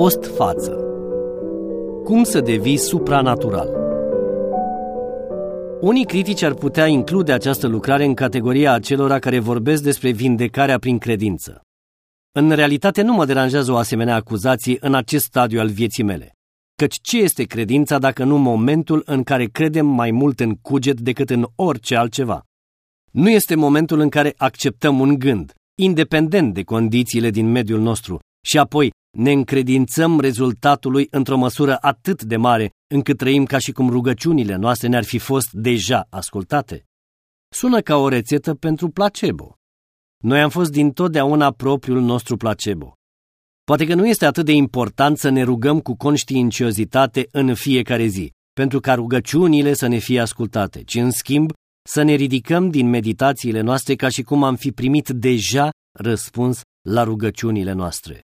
Post-față Cum să devii supranatural? Unii critici ar putea include această lucrare în categoria acelora care vorbesc despre vindecarea prin credință. În realitate nu mă deranjează o asemenea acuzație în acest stadiu al vieții mele. Căci ce este credința dacă nu momentul în care credem mai mult în cuget decât în orice altceva? Nu este momentul în care acceptăm un gând, independent de condițiile din mediul nostru, și apoi ne încredințăm rezultatului într-o măsură atât de mare încât trăim ca și cum rugăciunile noastre ne-ar fi fost deja ascultate. Sună ca o rețetă pentru placebo. Noi am fost dintotdeauna propriul nostru placebo. Poate că nu este atât de important să ne rugăm cu conștiinciozitate în fiecare zi, pentru ca rugăciunile să ne fie ascultate, ci în schimb să ne ridicăm din meditațiile noastre ca și cum am fi primit deja răspuns la rugăciunile noastre.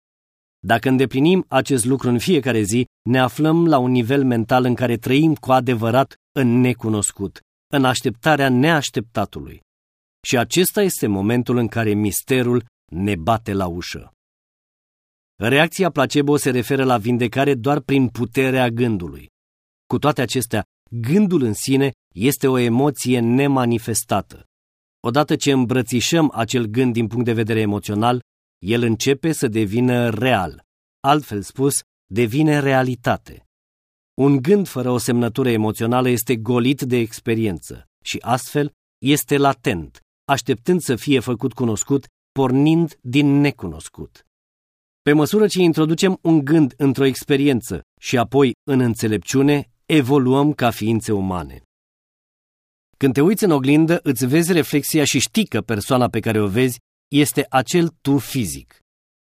Dacă îndeplinim acest lucru în fiecare zi, ne aflăm la un nivel mental în care trăim cu adevărat în necunoscut, în așteptarea neașteptatului. Și acesta este momentul în care misterul ne bate la ușă. Reacția placebo se referă la vindecare doar prin puterea gândului. Cu toate acestea, gândul în sine este o emoție nemanifestată. Odată ce îmbrățișăm acel gând din punct de vedere emoțional, el începe să devină real, altfel spus, devine realitate. Un gând fără o semnătură emoțională este golit de experiență și astfel este latent, așteptând să fie făcut cunoscut, pornind din necunoscut. Pe măsură ce introducem un gând într-o experiență și apoi în înțelepciune, evoluăm ca ființe umane. Când te uiți în oglindă, îți vezi reflexia și știi că persoana pe care o vezi este acel tu fizic.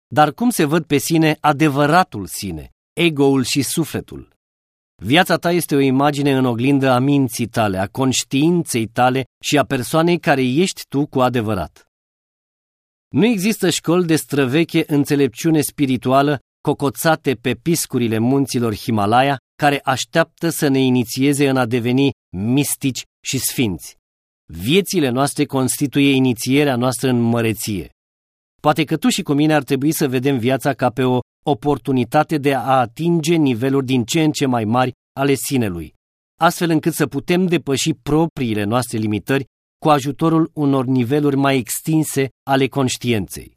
Dar cum se văd pe sine adevăratul sine, ego-ul și sufletul? Viața ta este o imagine în oglindă a minții tale, a conștiinței tale și a persoanei care ești tu cu adevărat. Nu există școli de străveche înțelepciune spirituală cocoțate pe piscurile munților Himalaya care așteaptă să ne inițieze în a deveni mistici și sfinți. Viețile noastre constituie inițierea noastră în măreție. Poate că tu și cu mine ar trebui să vedem viața ca pe o oportunitate de a atinge niveluri din ce în ce mai mari ale sinelui, astfel încât să putem depăși propriile noastre limitări cu ajutorul unor niveluri mai extinse ale conștiinței.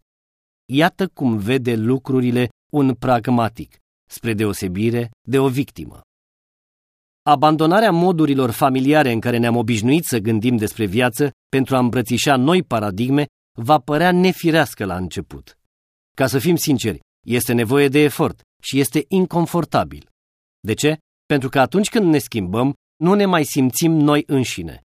Iată cum vede lucrurile un pragmatic, spre deosebire de o victimă. Abandonarea modurilor familiare în care ne-am obișnuit să gândim despre viață pentru a îmbrățișa noi paradigme va părea nefirească la început. Ca să fim sinceri, este nevoie de efort și este inconfortabil. De ce? Pentru că atunci când ne schimbăm, nu ne mai simțim noi înșine.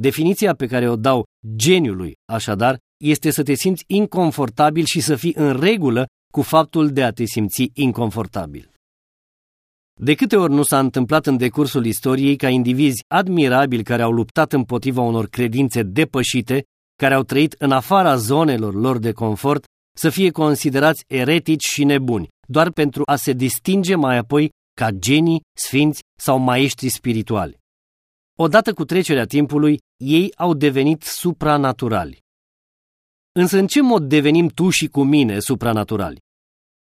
Definiția pe care o dau geniului, așadar, este să te simți inconfortabil și să fii în regulă cu faptul de a te simți inconfortabil. De câte ori nu s-a întâmplat în decursul istoriei ca indivizi admirabili care au luptat împotriva unor credințe depășite, care au trăit în afara zonelor lor de confort, să fie considerați eretici și nebuni, doar pentru a se distinge mai apoi ca genii, sfinți sau maestri spirituali. Odată cu trecerea timpului, ei au devenit supranaturali. Însă în ce mod devenim tu și cu mine supranaturali?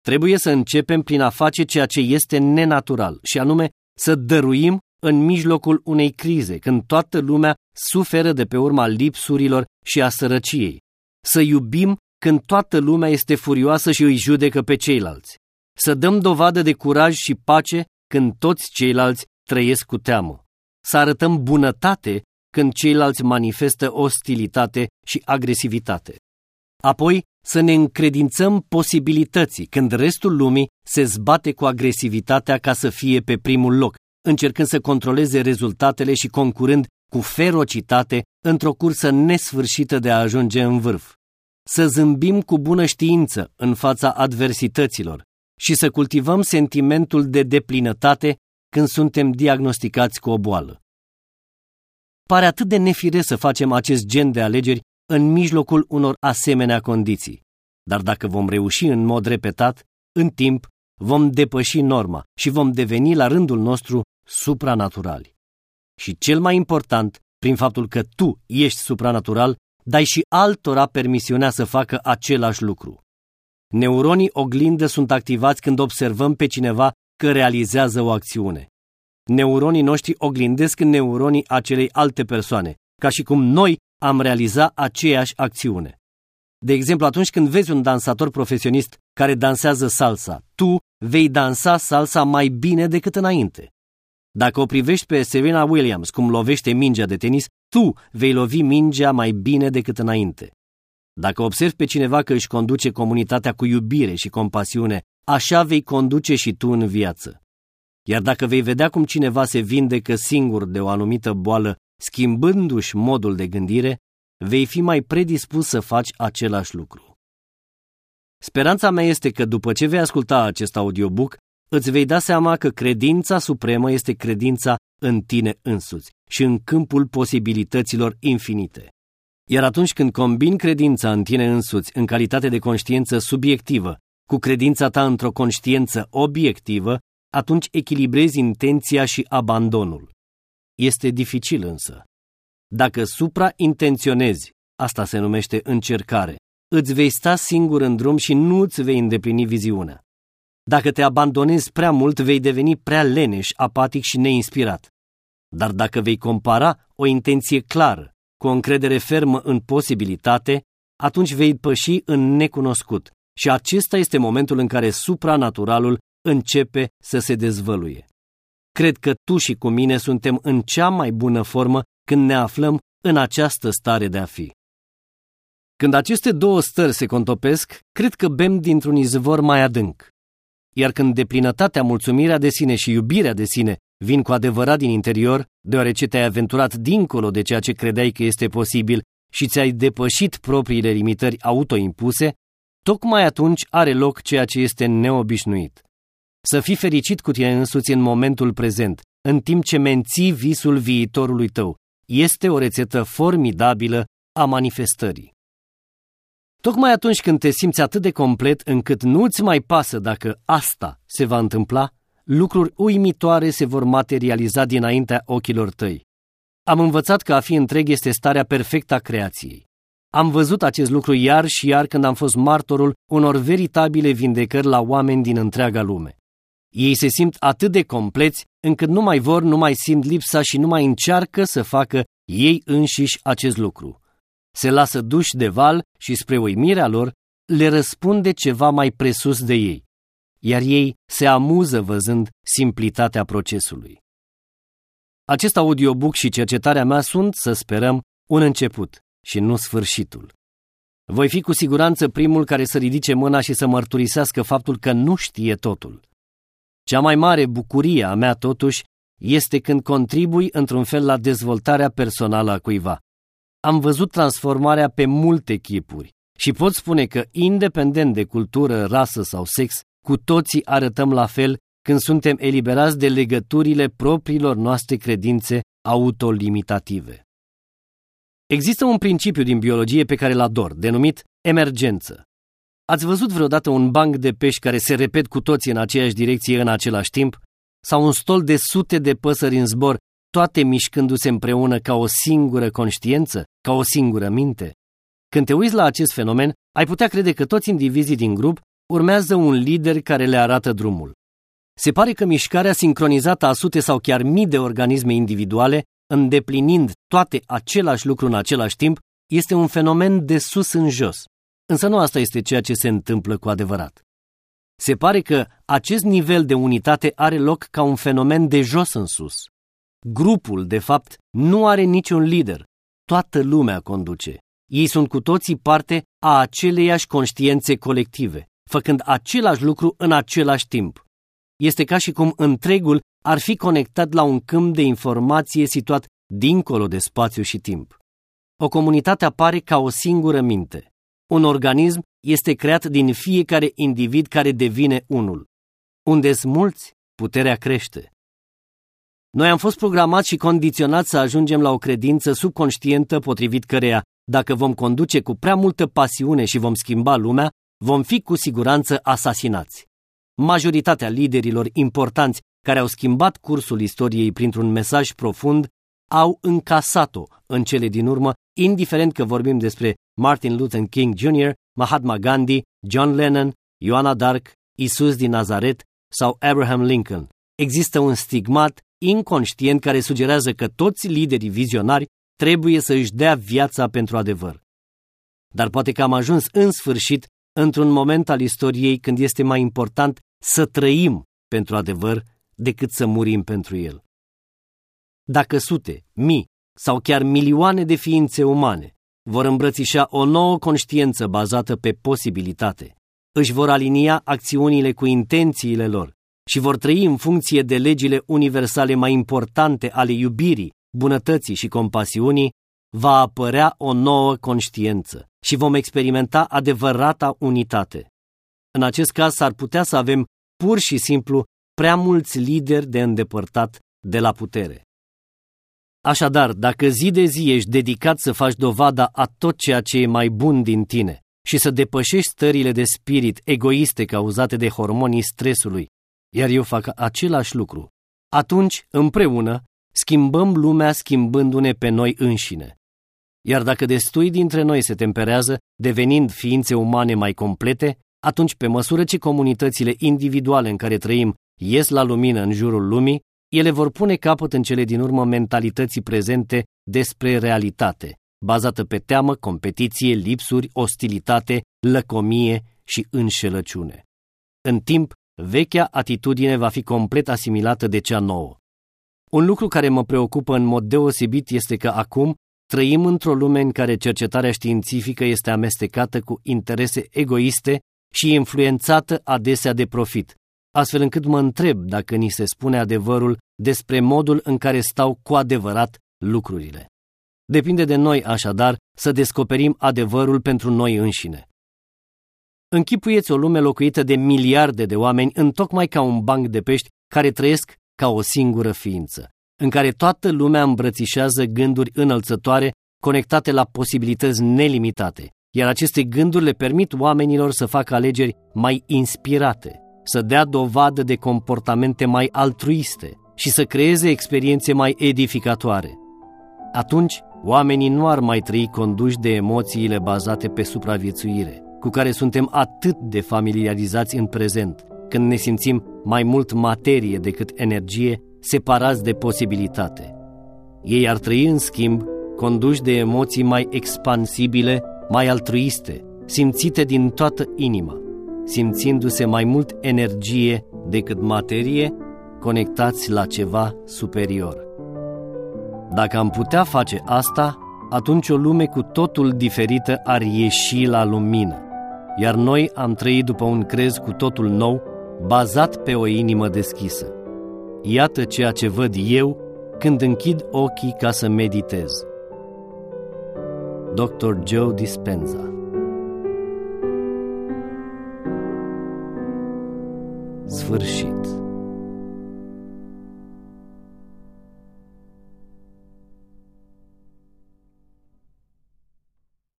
Trebuie să începem prin a face ceea ce este nenatural, și anume să dăruim în mijlocul unei crize, când toată lumea suferă de pe urma lipsurilor și a sărăciei. Să iubim când toată lumea este furioasă și îi judecă pe ceilalți. Să dăm dovadă de curaj și pace când toți ceilalți trăiesc cu teamă. Să arătăm bunătate când ceilalți manifestă ostilitate și agresivitate. Apoi să ne încredințăm posibilității când restul lumii se zbate cu agresivitatea ca să fie pe primul loc, încercând să controleze rezultatele și concurând cu ferocitate într-o cursă nesfârșită de a ajunge în vârf. Să zâmbim cu bună știință în fața adversităților și să cultivăm sentimentul de deplinătate când suntem diagnosticați cu o boală. Pare atât de nefire să facem acest gen de alegeri în mijlocul unor asemenea condiții. Dar dacă vom reuși în mod repetat, în timp, vom depăși norma și vom deveni la rândul nostru supranaturali. Și cel mai important, prin faptul că tu ești supranatural, dai și altora permisiunea să facă același lucru. Neuronii oglindă sunt activați când observăm pe cineva că realizează o acțiune. Neuronii noștri oglindesc în neuronii acelei alte persoane, ca și cum noi am realizat aceeași acțiune. De exemplu, atunci când vezi un dansator profesionist care dansează salsa, tu vei dansa salsa mai bine decât înainte. Dacă o privești pe Serena Williams cum lovește mingea de tenis, tu vei lovi mingea mai bine decât înainte. Dacă observi pe cineva că își conduce comunitatea cu iubire și compasiune, așa vei conduce și tu în viață. Iar dacă vei vedea cum cineva se vindecă singur de o anumită boală, schimbându-și modul de gândire, vei fi mai predispus să faci același lucru. Speranța mea este că după ce vei asculta acest audiobook, îți vei da seama că credința supremă este credința în tine însuți și în câmpul posibilităților infinite. Iar atunci când combini credința în tine însuți în calitate de conștiință subiectivă cu credința ta într-o conștiință obiectivă, atunci echilibrezi intenția și abandonul. Este dificil însă. Dacă supraintenționezi, asta se numește încercare, îți vei sta singur în drum și nu îți vei îndeplini viziunea. Dacă te abandonezi prea mult, vei deveni prea leneș, apatic și neinspirat. Dar dacă vei compara o intenție clară cu o încredere fermă în posibilitate, atunci vei păși în necunoscut și acesta este momentul în care supranaturalul începe să se dezvăluie. Cred că tu și cu mine suntem în cea mai bună formă când ne aflăm în această stare de a fi. Când aceste două stări se contopesc, cred că bem dintr-un izvor mai adânc. Iar când deplinătatea, mulțumirea de sine și iubirea de sine vin cu adevărat din interior, deoarece te-ai aventurat dincolo de ceea ce credeai că este posibil și ți-ai depășit propriile limitări autoimpuse, tocmai atunci are loc ceea ce este neobișnuit. Să fii fericit cu tine însuți în momentul prezent, în timp ce menții visul viitorului tău, este o rețetă formidabilă a manifestării. Tocmai atunci când te simți atât de complet încât nu-ți mai pasă dacă asta se va întâmpla, lucruri uimitoare se vor materializa dinaintea ochilor tăi. Am învățat că a fi întreg este starea perfectă a creației. Am văzut acest lucru iar și iar când am fost martorul unor veritabile vindecări la oameni din întreaga lume. Ei se simt atât de compleți încât nu mai vor, nu mai simt lipsa și nu mai încearcă să facă ei înșiși acest lucru. Se lasă duși de val și spre uimirea lor le răspunde ceva mai presus de ei, iar ei se amuză văzând simplitatea procesului. Acest audiobook și cercetarea mea sunt, să sperăm, un început și nu sfârșitul. Voi fi cu siguranță primul care să ridice mâna și să mărturisească faptul că nu știe totul. Cea mai mare bucurie a mea, totuși, este când contribui într-un fel la dezvoltarea personală a cuiva. Am văzut transformarea pe multe chipuri și pot spune că, independent de cultură, rasă sau sex, cu toții arătăm la fel când suntem eliberați de legăturile propriilor noastre credințe autolimitative. Există un principiu din biologie pe care îl ador, denumit emergență. Ați văzut vreodată un banc de pești care se repet cu toții în aceeași direcție în același timp? Sau un stol de sute de păsări în zbor, toate mișcându-se împreună ca o singură conștiință, ca o singură minte? Când te uiți la acest fenomen, ai putea crede că toți indivizii din grup urmează un lider care le arată drumul. Se pare că mișcarea sincronizată a sute sau chiar mii de organisme individuale, îndeplinind toate același lucru în același timp, este un fenomen de sus în jos. Însă nu asta este ceea ce se întâmplă cu adevărat. Se pare că acest nivel de unitate are loc ca un fenomen de jos în sus. Grupul, de fapt, nu are niciun lider. Toată lumea conduce. Ei sunt cu toții parte a aceleiași conștiințe colective, făcând același lucru în același timp. Este ca și cum întregul ar fi conectat la un câmp de informație situat dincolo de spațiu și timp. O comunitate apare ca o singură minte. Un organism este creat din fiecare individ care devine unul. Unde sunt mulți, puterea crește. Noi am fost programați și condiționați să ajungem la o credință subconștientă potrivit căreia, dacă vom conduce cu prea multă pasiune și vom schimba lumea, vom fi cu siguranță asasinați. Majoritatea liderilor importanți care au schimbat cursul istoriei printr-un mesaj profund au încasat-o în cele din urmă, indiferent că vorbim despre Martin Luther King Jr., Mahatma Gandhi, John Lennon, Ioana Dark, Isus din Nazaret sau Abraham Lincoln. Există un stigmat inconștient care sugerează că toți liderii vizionari trebuie să își dea viața pentru adevăr. Dar poate că am ajuns în sfârșit într-un moment al istoriei când este mai important să trăim pentru adevăr decât să murim pentru el. Dacă sute, mii sau chiar milioane de ființe umane vor îmbrățișa o nouă conștiință bazată pe posibilitate, își vor alinia acțiunile cu intențiile lor și vor trăi în funcție de legile universale mai importante ale iubirii, bunătății și compasiunii, va apărea o nouă conștiință și vom experimenta adevărata unitate. În acest caz s-ar putea să avem pur și simplu prea mulți lideri de îndepărtat de la putere. Așadar, dacă zi de zi ești dedicat să faci dovada a tot ceea ce e mai bun din tine și să depășești stările de spirit egoiste cauzate de hormonii stresului, iar eu fac același lucru, atunci, împreună, schimbăm lumea schimbându-ne pe noi înșine. Iar dacă destui dintre noi se temperează, devenind ființe umane mai complete, atunci, pe măsură ce comunitățile individuale în care trăim ies la lumină în jurul lumii, ele vor pune capăt în cele din urmă mentalității prezente despre realitate, bazată pe teamă, competiție, lipsuri, ostilitate, lăcomie și înșelăciune. În timp, vechea atitudine va fi complet asimilată de cea nouă. Un lucru care mă preocupă în mod deosebit este că acum trăim într-o lume în care cercetarea științifică este amestecată cu interese egoiste și influențată adesea de profit, astfel încât mă întreb dacă ni se spune adevărul despre modul în care stau cu adevărat lucrurile. Depinde de noi, așadar, să descoperim adevărul pentru noi înșine. Închipuieți o lume locuită de miliarde de oameni în tocmai ca un banc de pești care trăiesc ca o singură ființă, în care toată lumea îmbrățișează gânduri înălțătoare conectate la posibilități nelimitate, iar aceste gânduri le permit oamenilor să facă alegeri mai inspirate, să dea dovadă de comportamente mai altruiste și să creeze experiențe mai edificatoare. Atunci, oamenii nu ar mai trăi conduși de emoțiile bazate pe supraviețuire, cu care suntem atât de familiarizați în prezent, când ne simțim mai mult materie decât energie, separați de posibilitate. Ei ar trăi, în schimb, conduși de emoții mai expansibile, mai altruiste, simțite din toată inima, simțindu-se mai mult energie decât materie, conectați la ceva superior. Dacă am putea face asta, atunci o lume cu totul diferită ar ieși la lumină, iar noi am trăit după un crez cu totul nou, bazat pe o inimă deschisă. Iată ceea ce văd eu când închid ochii ca să meditez. Dr. Joe Dispenza Sfârșit